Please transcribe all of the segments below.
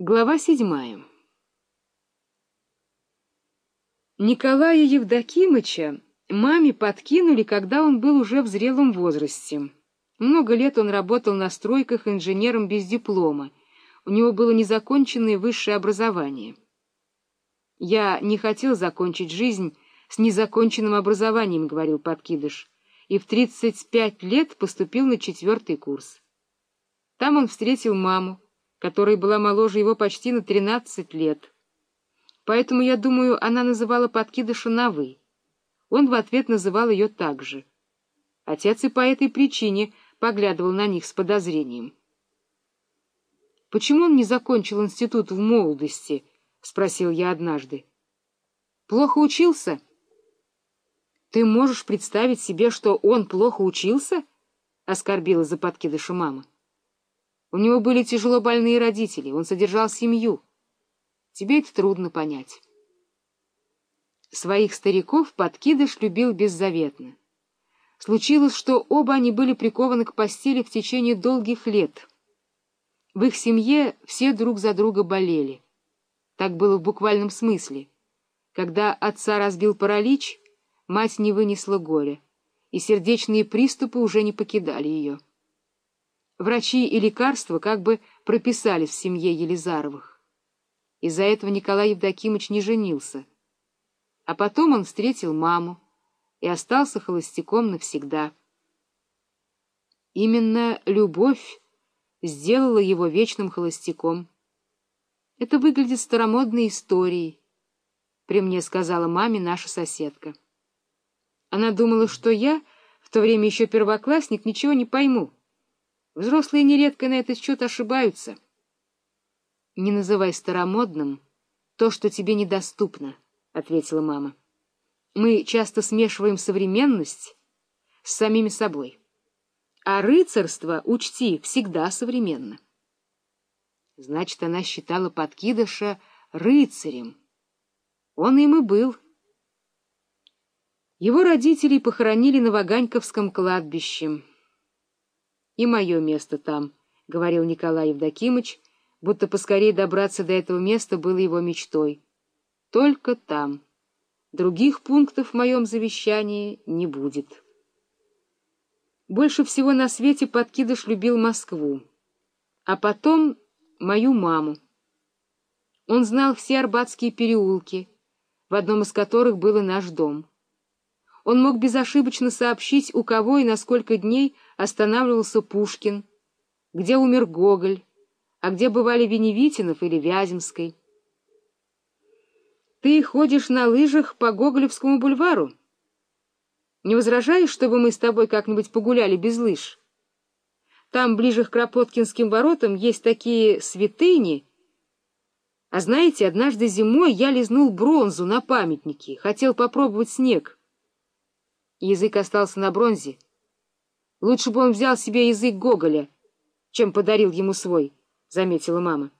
Глава седьмая Николая Евдокимыча маме подкинули, когда он был уже в зрелом возрасте. Много лет он работал на стройках инженером без диплома. У него было незаконченное высшее образование. «Я не хотел закончить жизнь с незаконченным образованием», — говорил подкидыш, и в 35 лет поступил на четвертый курс. Там он встретил маму, которая была моложе его почти на тринадцать лет. Поэтому, я думаю, она называла подкидыша на «вы». Он в ответ называл ее так же. Отец и по этой причине поглядывал на них с подозрением. — Почему он не закончил институт в молодости? — спросил я однажды. — Плохо учился? — Ты можешь представить себе, что он плохо учился? — оскорбила за подкидыша мама. — у него были тяжело больные родители, он содержал семью. Тебе это трудно понять. Своих стариков подкидыш любил беззаветно. Случилось, что оба они были прикованы к постели в течение долгих лет. В их семье все друг за друга болели. Так было в буквальном смысле. Когда отца разбил паралич, мать не вынесла горя, и сердечные приступы уже не покидали ее. Врачи и лекарства как бы прописались в семье Елизаровых. Из-за этого Николай Евдокимович не женился. А потом он встретил маму и остался холостяком навсегда. Именно любовь сделала его вечным холостяком. Это выглядит старомодной историей, при мне сказала маме наша соседка. Она думала, что я, в то время еще первоклассник, ничего не пойму. Взрослые нередко на этот счет ошибаются. — Не называй старомодным то, что тебе недоступно, — ответила мама. — Мы часто смешиваем современность с самими собой. А рыцарство, учти, всегда современно. Значит, она считала подкидыша рыцарем. Он им и был. Его родителей похоронили на Ваганьковском кладбище и мое место там, — говорил Николай Евдокимыч, будто поскорее добраться до этого места было его мечтой. Только там. Других пунктов в моем завещании не будет. Больше всего на свете подкидыш любил Москву, а потом мою маму. Он знал все арбатские переулки, в одном из которых был наш дом. Он мог безошибочно сообщить, у кого и на сколько дней останавливался Пушкин, где умер Гоголь, а где бывали Веневитинов или Вяземской. Ты ходишь на лыжах по Гоголевскому бульвару? Не возражаешь, чтобы мы с тобой как-нибудь погуляли без лыж? Там, ближе к Кропоткинским воротам, есть такие святыни. А знаете, однажды зимой я лизнул бронзу на памятнике, хотел попробовать снег. Язык остался на бронзе. Лучше бы он взял себе язык Гоголя, чем подарил ему свой, — заметила мама.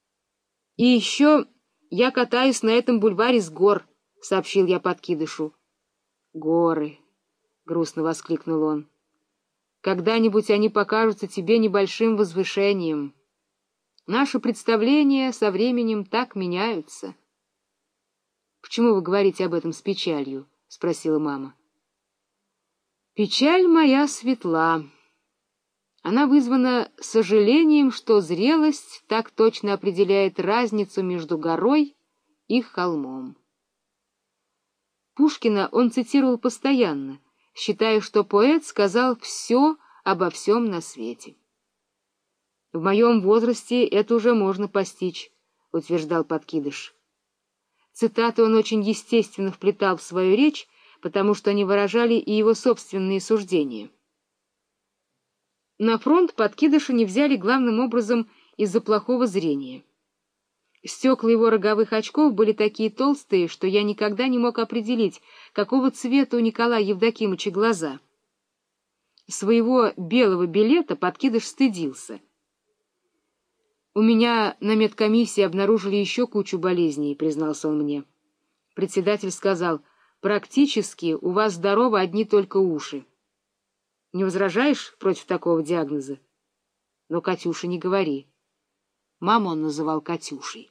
— И еще я катаюсь на этом бульваре с гор, — сообщил я подкидышу. — Горы! — грустно воскликнул он. — Когда-нибудь они покажутся тебе небольшим возвышением. Наши представления со временем так меняются. — Почему вы говорите об этом с печалью? — спросила мама. — Печаль моя светла. Она вызвана сожалением, что зрелость так точно определяет разницу между горой и холмом. Пушкина он цитировал постоянно, считая, что поэт сказал все обо всем на свете. «В моем возрасте это уже можно постичь», — утверждал Подкидыш. Цитаты он очень естественно вплетал в свою речь, потому что они выражали и его собственные суждения. На фронт подкидыша не взяли главным образом из-за плохого зрения. Стекла его роговых очков были такие толстые, что я никогда не мог определить, какого цвета у Николая Евдокимовича глаза. Своего белого билета подкидыш стыдился. «У меня на медкомиссии обнаружили еще кучу болезней», — признался он мне. Председатель сказал — Практически у вас здоровы одни только уши. Не возражаешь против такого диагноза? Но, Катюша, не говори. Маму он называл Катюшей.